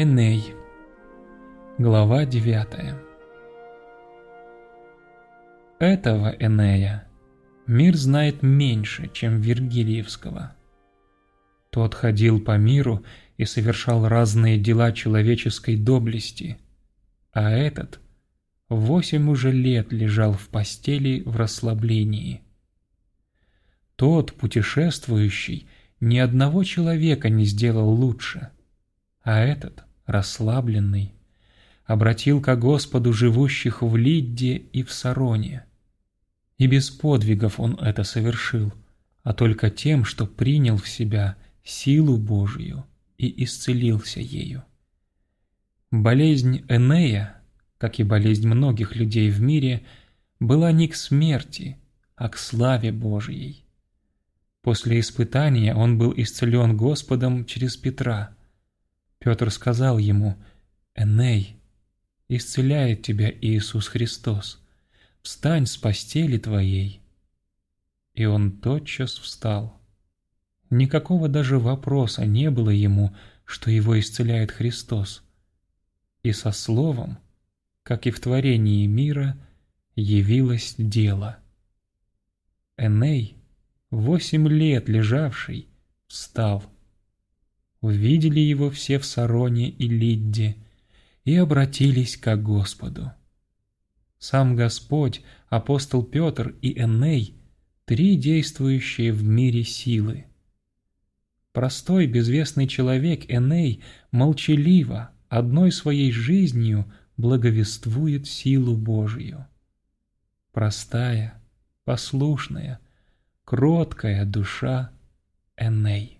Эней. Глава 9 Этого Энея мир знает меньше, чем Вергилиевского. Тот ходил по миру и совершал разные дела человеческой доблести, а этот восемь уже лет лежал в постели в расслаблении. Тот, путешествующий, ни одного человека не сделал лучше – а этот, расслабленный, обратил ко Господу живущих в Лидде и в Сароне. И без подвигов он это совершил, а только тем, что принял в себя силу Божию и исцелился ею. Болезнь Энея, как и болезнь многих людей в мире, была не к смерти, а к славе Божией. После испытания он был исцелен Господом через Петра – Петр сказал ему, «Эней, исцеляет тебя Иисус Христос, встань с постели твоей». И он тотчас встал. Никакого даже вопроса не было ему, что его исцеляет Христос. И со словом, как и в творении мира, явилось дело. Эней, восемь лет лежавший, встал – увидели его все в Сароне и Лидде и обратились к Господу. Сам Господь, апостол Петр и Эней – три действующие в мире силы. Простой безвестный человек Эней молчаливо, одной своей жизнью благовествует силу Божию. Простая, послушная, кроткая душа Эней.